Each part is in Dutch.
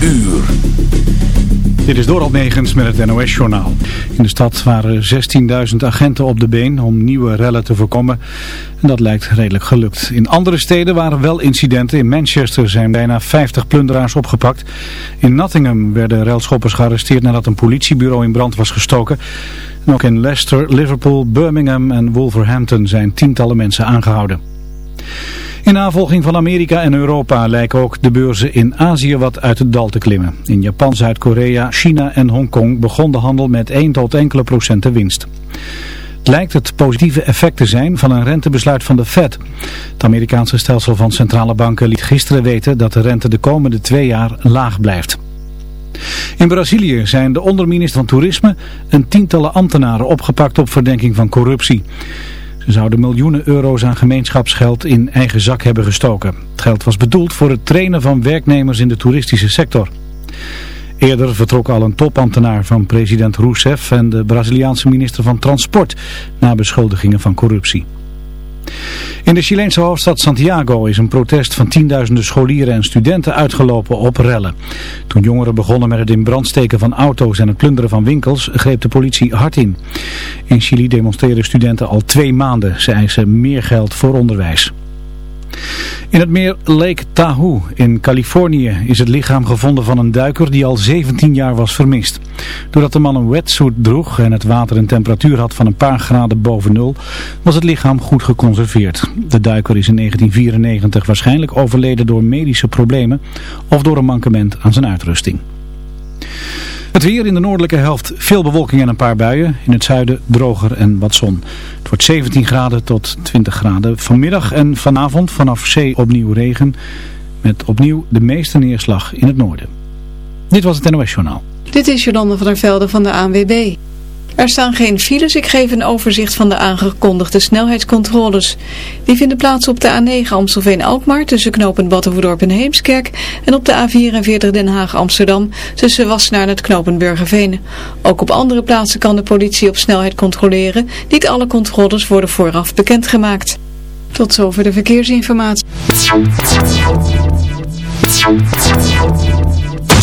Uur. Dit is Doral Negens met het NOS-journaal. In de stad waren 16.000 agenten op de been om nieuwe rellen te voorkomen. En dat lijkt redelijk gelukt. In andere steden waren wel incidenten. In Manchester zijn bijna 50 plunderaars opgepakt. In Nottingham werden relschoppers gearresteerd nadat een politiebureau in brand was gestoken. En ook in Leicester, Liverpool, Birmingham en Wolverhampton zijn tientallen mensen aangehouden. In navolging van Amerika en Europa lijken ook de beurzen in Azië wat uit het dal te klimmen. In Japan, Zuid-Korea, China en Hongkong begon de handel met 1 tot enkele procenten winst. Het lijkt het positieve effect te zijn van een rentebesluit van de Fed. Het Amerikaanse stelsel van centrale banken liet gisteren weten dat de rente de komende twee jaar laag blijft. In Brazilië zijn de onderminister van Toerisme en tientallen ambtenaren opgepakt op verdenking van corruptie. Ze zouden miljoenen euro's aan gemeenschapsgeld in eigen zak hebben gestoken. Het geld was bedoeld voor het trainen van werknemers in de toeristische sector. Eerder vertrok al een topambtenaar van president Rousseff en de Braziliaanse minister van Transport na beschuldigingen van corruptie. In de Chileense hoofdstad Santiago is een protest van tienduizenden scholieren en studenten uitgelopen op rellen. Toen jongeren begonnen met het in brand steken van auto's en het plunderen van winkels, greep de politie hard in. In Chili demonstreren studenten al twee maanden. Ze eisen meer geld voor onderwijs. In het meer Lake Tahoe in Californië is het lichaam gevonden van een duiker die al 17 jaar was vermist. Doordat de man een wetsuit droeg en het water een temperatuur had van een paar graden boven nul, was het lichaam goed geconserveerd. De duiker is in 1994 waarschijnlijk overleden door medische problemen of door een mankement aan zijn uitrusting. Het weer in de noordelijke helft veel bewolking en een paar buien. In het zuiden droger en wat zon. Het wordt 17 graden tot 20 graden. Vanmiddag en vanavond vanaf zee opnieuw regen. Met opnieuw de meeste neerslag in het noorden. Dit was het NOS Journaal. Dit is Jolande van der Velde van de ANWB. Er staan geen files, ik geef een overzicht van de aangekondigde snelheidscontroles. Die vinden plaats op de A9 Amstelveen-Alkmaar tussen knooppunt Battenverdorp en Heemskerk en op de A44 Den Haag-Amsterdam tussen Wassenaar en het knooppunt Burgerveen. Ook op andere plaatsen kan de politie op snelheid controleren. Niet alle controles worden vooraf bekendgemaakt. Tot zover de verkeersinformatie.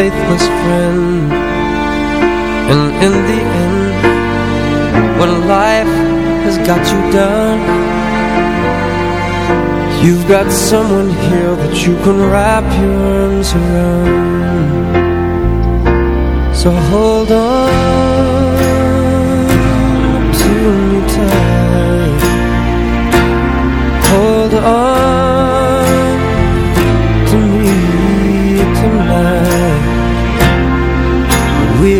Faithless friend. And in the end When life has got you down You've got someone here that you can wrap your arms around. So hold on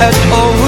at all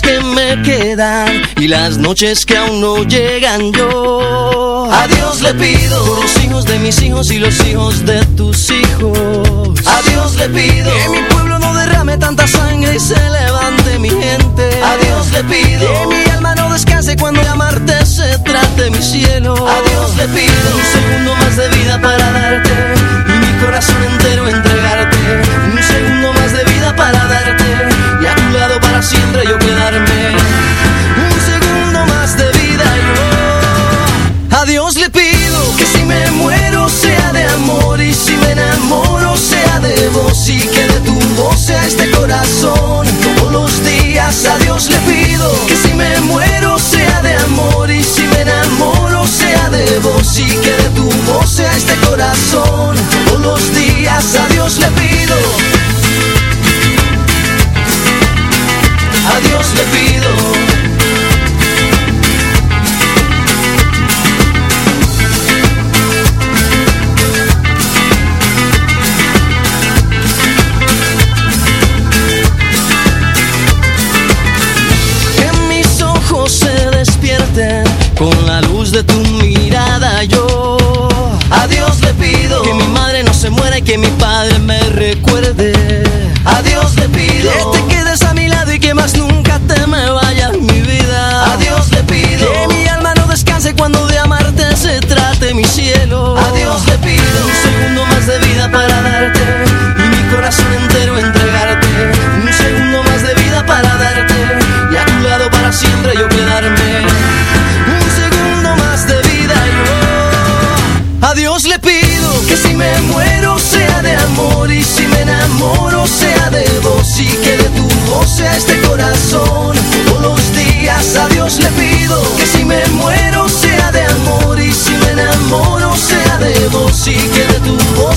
que me quedan y las noches que aún no llegan yo. A Dios le pido por los hijos de mis hijos y los hijos de tus hijos. A Dios le pido que mi pueblo no derrame tanta sangre y se levante mi gente. A Dios le pido que mi alma no descanse cuando de amarte se trate mi cielo. A Dios le pido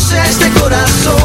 luces de corazón.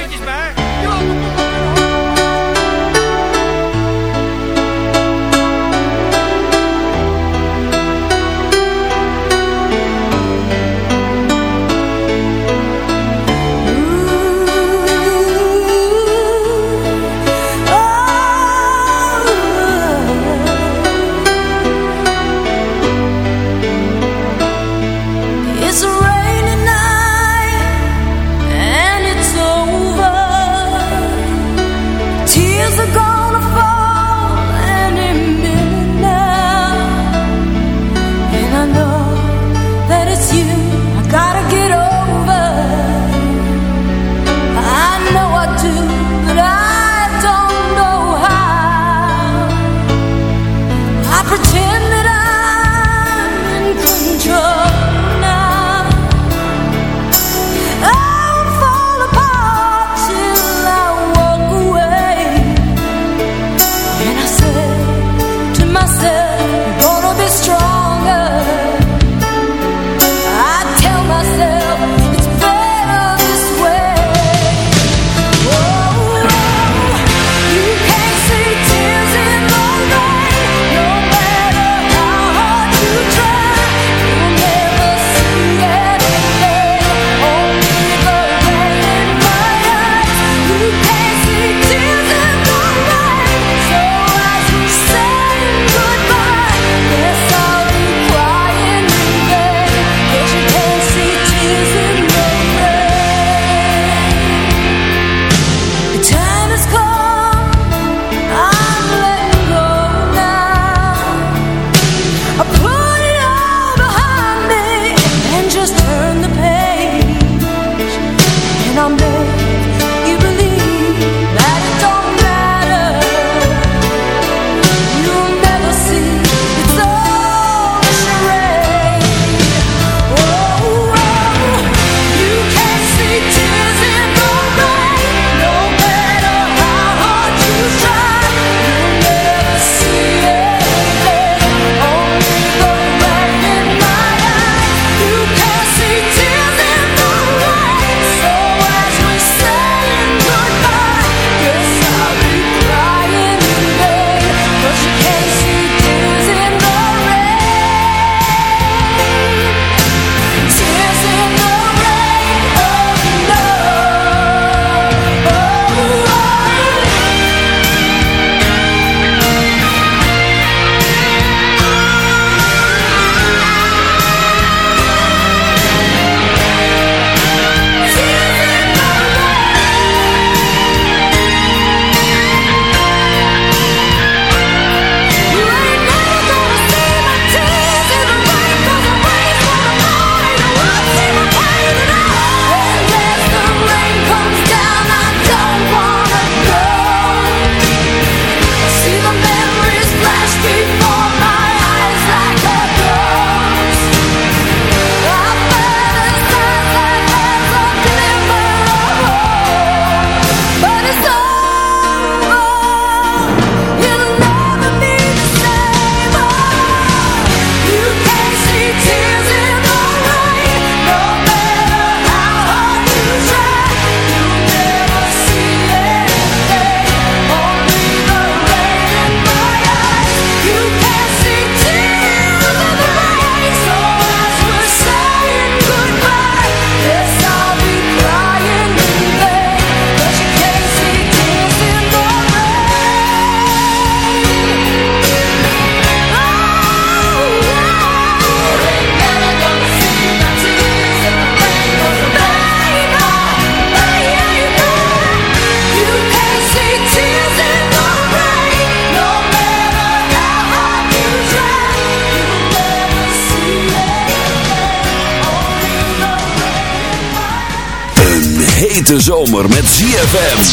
Hete zomer met ZFM.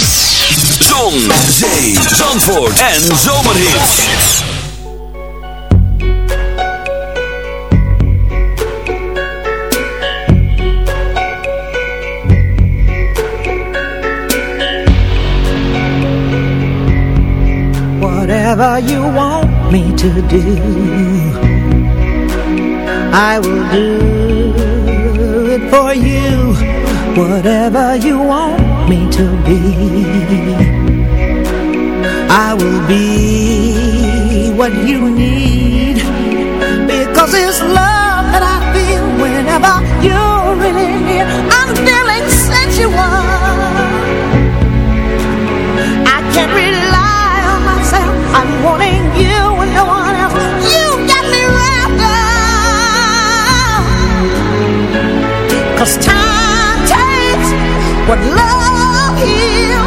Zon, zee, zandvoort en zomerhit. Whatever you want me to do I will do it for you whatever you want me to be. I will be what you need because it's love that I feel whenever you're really near. I'm feeling sensual. What love is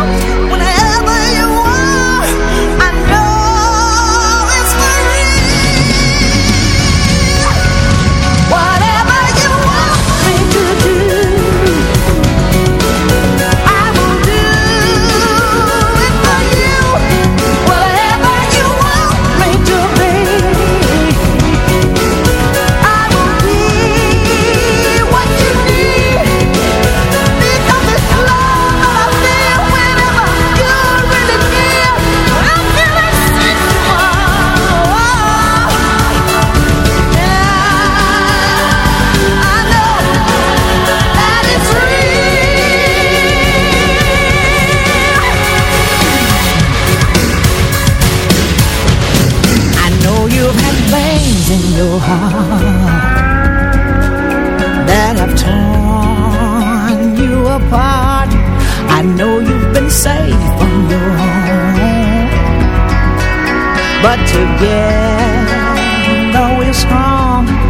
together. We're strong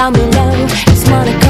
down below. It's Monaco.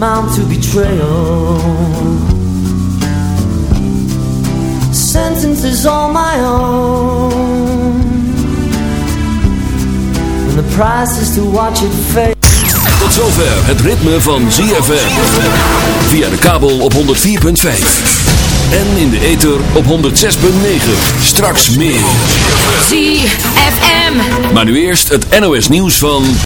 amount to betrayal. Sentences all my own. And the price is to watch it fade. Tot zover het ritme van ZFM. Via de kabel op 104.5. En in de ether op 106.9. Straks meer. ZFM. Maar nu eerst het NOS nieuws van...